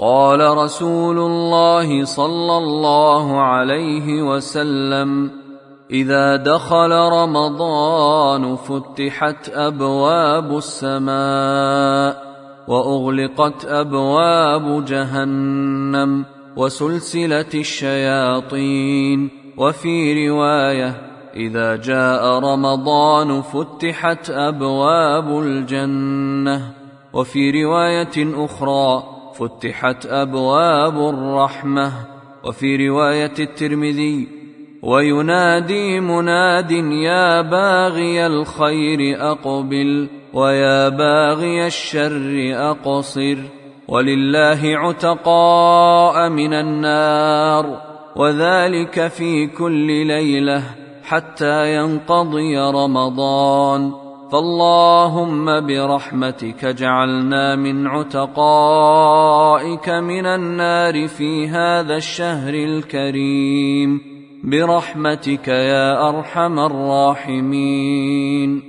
قال رسول الله صلى الله عليه وسلم إذا دخل رمضان فتحت أبواب السماء وأغلقت أبواب جهنم وسلسله الشياطين. وفي رواية إذا جاء رمضان فتحت أبواب الجنة. وفي رواية أخرى فتحت أبواب الرحمة. وفي رواية الترمذي وينادي مناد يا باغي الخير أقبل ويا باغي الشر أقصر ولله عتقاء من النار وذلك في كل ليلة حتى ينقضي رمضان. فاللهم برحمتك اجعلنا من عتقائك من النار في هذا الشهر الكريم. برحمتك يا أرحم الراحمين.